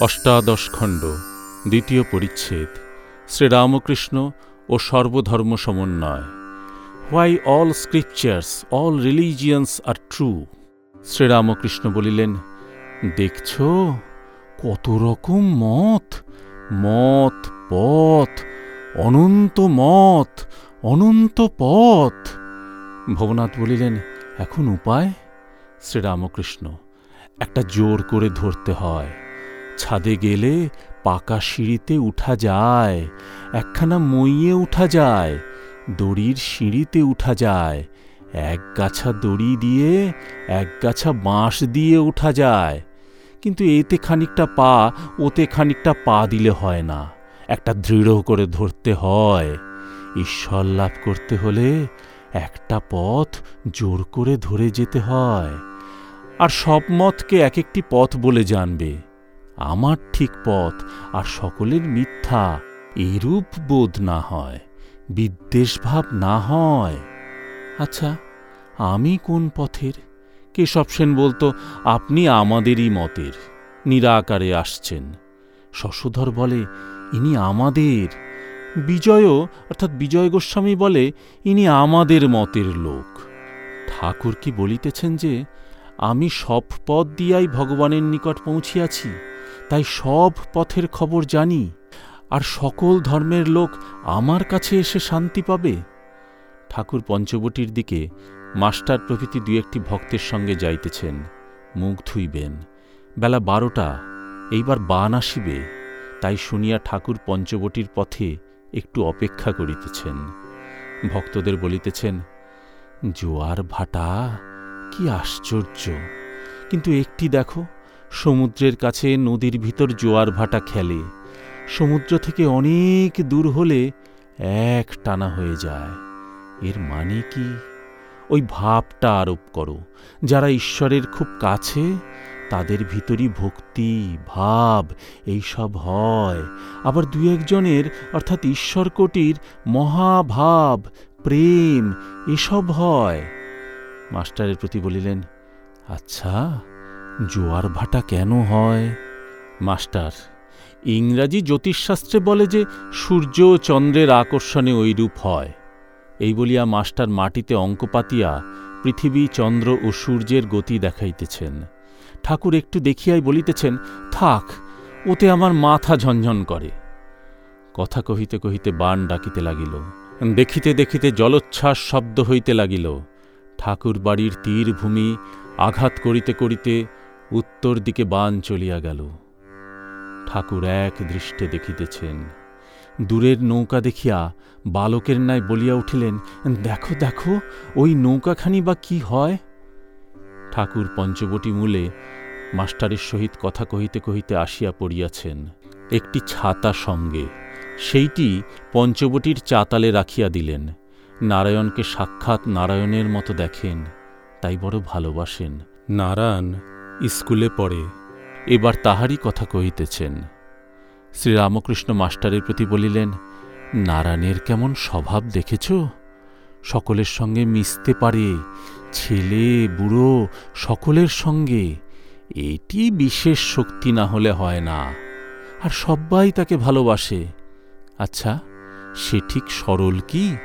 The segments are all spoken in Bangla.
অষ্টাদশ খণ্ড, দ্বিতীয় পরিচ্ছেদ, শ্রীরামকৃষ্ণ ও সর্বধর্ম সমন্বয়। Why all scriptures all religions are true Sri Ramakrishna বলিলেন, দেখছ, কত রকম মত। মত, পথ, অনন্ত মত, অনন্ত পথ। ভবনাথ বলিলেন, এখন উপায়? শ্রীরামকৃষ্ণ, একটা জোর করে ধরতে হয়। ছাদে গেলে পাকা সিঁড়িতে উঠা যায়, একখানা মইয়ে উঠা যায়, দড়ির সিঁড়িতে উঠা যায়, এক গাছা দড়ি দিয়ে, এক গাছা বাঁশ দিয়ে উঠা যায়। কিন্তু এতে খানিকটা পা, ওতে খানিকটা পা দিলে হয় না, একটা দৃঢ় করে ধরতে হয়। ঈশ্বর লাভ করতে হলে একটা পথ জোর করে ধরে যেতে হয়। আর সব মতকে এক একটি পথ বলে জানবে। আমার ঠিক পথ আর সকলের মিথ্যা এরূপ বোধ না হয়, বিদ্বেষভাব না হয়। আচ্ছা আমি কোন পথের? কেশব সেন বলতো, আপনি আমাদেরই মতের, নিরাকারে আসছেন। শশধর বলে, ইনি আমাদের। বিজয়ও, অর্থাৎ বিজয় গোস্বামী বলে, ইনি আমাদের মতের লোক। ঠাকুর কি বলিতেছেন যে, আমি সব পথ দিয়াই ভগবানের নিকট পৌঁছিয়াছি? তাই সব পথের খবর জানি, আর সকল ধর্মের লোক আমার কাছে এসে শান্তি পাবে। ঠাকুর পঞ্চবটির দিকে মাস্টার প্রভৃতি দু একটি ভক্তের সঙ্গে যাইতেছেন, মুখ ধুইবেন। বেলা বারোটা, এইবার বান আসিবে, তাই শুনিয়া ঠাকুর পঞ্চবটির পথে একটু অপেক্ষা করিতেছেন। ভক্তদের বলিতেছেন, জোয়ার ভাটা, কি আশ্চর্য! কিন্তু একটি দেখো সমুদ্রের কাছে নদীর ভিতর জোয়ার ভাটা খেলে। সমুদ্র থেকে অনেক দূর হলে এক টানা হয়ে যায়। এর মানে কি? ওই ভাবটা আরোপ করো, যারা ঈশ্বরের খুব কাছে, তাদের ভিতরই ভক্তি, ভাব, এইসব হয়। আবার দু একজনের, অর্থাৎ ঈশ্বর কোটির মহাভাব, প্রেম, এসব হয়। মাস্টারের প্রতি বলিলেন আচ্ছা জোয়ার ভাটা কেন হয়? মাস্টার, ইংরাজি জ্যোতিষশাস্ত্রে বলে যে সূর্য ও চন্দ্রের আকর্ষণে ঐরূপ হয়। এই বলিয়া মাস্টার মাটিতে অঙ্ক পাতিয়া পৃথিবী চন্দ্র ও সূর্যের গতি দেখাইতেছেন। ঠাকুর একটু দেখিয়াই বলিতেছেন, থাক, ওতে আমার মাথা ঝনঝন করে। কথা কহিতে কহিতে বান ডাকিতে লাগিল। দেখিতে দেখিতে জলোচ্ছ্বাস শব্দ হইতে লাগিল। ঠাকুর বাড়ির তীর ভূমি আঘাত করিতে করিতে উত্তর দিকে বান চলিয়া গেল। ঠাকুর এক দৃষ্টে দেখিতেছেন। দূরের নৌকা দেখিয়া বালকের ন্যায় বলিয়া উঠিলেন, দেখো দেখো, ওই নৌকাখানি বা কি হয়? ঠাকুর পঞ্চবটি মূলে মাস্টারের সহিত কথা কহিতে কহিতে আসিয়া পড়িয়াছেন। একটি ছাতা সঙ্গে সেইটি পঞ্চবটির চাতালে রাখিয়া দিলেন। নারায়ণকে সাক্ষাৎ নারায়ণের মতো দেখেন, তাই বড় ভালোবাসেন। নারায়ণ স্কুলে পড়ে, এবার তাহারই কথা কহিতেছেন। শ্রীরামকৃষ্ণ মাস্টারের প্রতি বলিলেন, নারায়ণের কেমন স্বভাব দেখেছ? সকলের সঙ্গে মিশতে পারে, ছেলে, বুড়ো, সকলের সঙ্গে। এটি বিশেষ শক্তি না হলে হয় না। আর সবাই তাকে ভালোবাসে। আচ্ছা সে ঠিক সরল কি?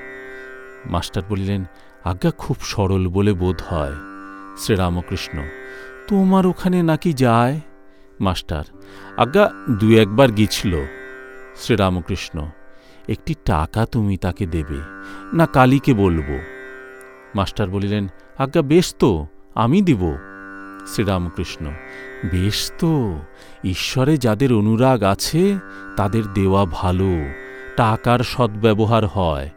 মাস্টার বলিলেন, আজ্ঞা খুব সরল বলে বোধ হয়। শ্রীরামকৃষ্ণ, তোমার ওখানে নাকি যায়? মাস্টার, আজ্ঞা দু একবার গিছিল শ্রীরামকৃষ্ণ, একটি টাকা তুমি তাকে দেবে, না কালীকে বলব? মাস্টার বলিলেন, আজ্ঞা বেশ তো, আমি দিব। শ্রীরামকৃষ্ণ, বেশ তো, ঈশ্বরে যাদের অনুরাগ আছে, তাদের দেওয়া ভালো, টাকার সদ্ব্যবহার হয়,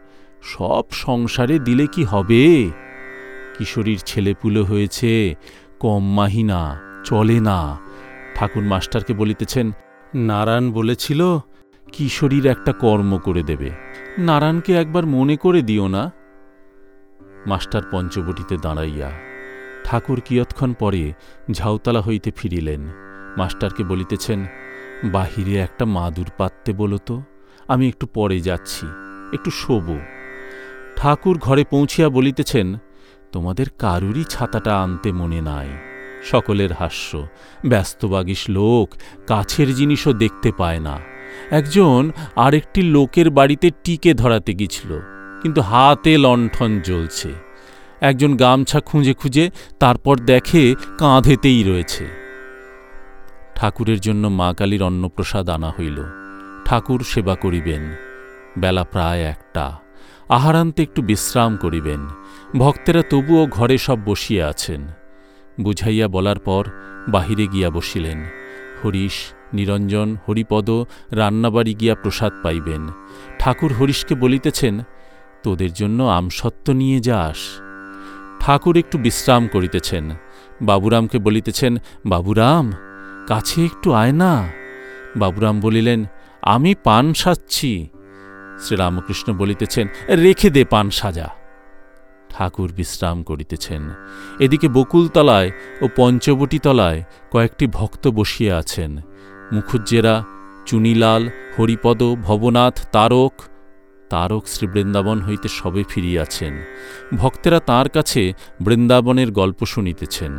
সব সংসারে দিলে কি হবে? কিশোরীর ছেলেপুলে হয়েছে। কম মাহিনা চলে না। ঠাকুর মাস্টারকে বলিতেছেন, নারায়ণ বলেছিল, কিশোরীর একটা কর্ম করে দেবে। নারায়ণকে একবার মনে করে দিও না। মাস্টার পঞ্চবটিতে দাঁড়াইয়া ঠাকুর কিয়ৎক্ষণ পরে ঝাউতলা হইতে ফিরিলেন। মাস্টারকে বলিতেছেন, বাহিরে একটা মাদুর পাততে বলো তো, আমি একটু পরে যাচ্ছি, একটু শোব। ঠাকুর ঘরে পৌঁছিয়া বলিতেছেন তোমাদের কারুরই ছাতাটা আনতে মনে নাই। সকলের হাস্য ব্যস্তবাগিস লোক কাছের জিনিসও দেখতে পায় না। একজন আরেকটি লোকের বাড়িতে টিকে ধরাতে গিয়েছিল, কিন্তু হাতে লণ্ঠন জ্বলছে। একজন গামছা খুঁজে খুঁজে তারপর দেখে কাঁধেতেই রয়েছে। ঠাকুরের জন্য মা কালীর অন্নপ্রসাদ আনা হইল। ঠাকুর সেবা করিবেন। বেলা প্রায় একটা। আহারান্তে একটু বিশ্রাম করিবেন। ভক্তেরা তবুও ঘরে সব বসিয়া আছেন। বুঝাইয়া বলার পর বাহিরে গিয়া বসিলেন। হরিশ, নিরঞ্জন, হরিপদ, রান্নাবাড়ি গিয়া প্রসাদ পাইবেন। ঠাকুর হরিশকে বলিতেছেন, তোদের জন্য আমসত্ত্ব নিয়ে যাস। ঠাকুর একটু বিশ্রাম করিতেছেন। বাবুরামকে বলিতেছেন, বাবুরাম, কাছে একটু আয় না। বাবুরাম বলিলেন, আমি পান সাজছি। শ্রীরামকৃষ্ণ বলিতেছেন, রেখে দে পান সাজা। ঠাকুর বিশ্রাম করিতেছেন। এদিকে বকুলতলায় ও পঞ্চবটীতলায় কয়েকটি ভক্ত বসিয়া আছেন। মুখুজ্জেরা, চুনিলাল, হরিপদ, ভবনাথ, তারক তারক শ্রী বৃন্দাবন হইতে সবে ফিরিয়াছেন ভক্তেরা তার কাছে বৃন্দাবনের গল্প শুনিতেছেন।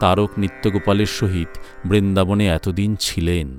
তারক নিত্যগোপালের সহিত বৃন্দাবনে এতদিন ছিলেন।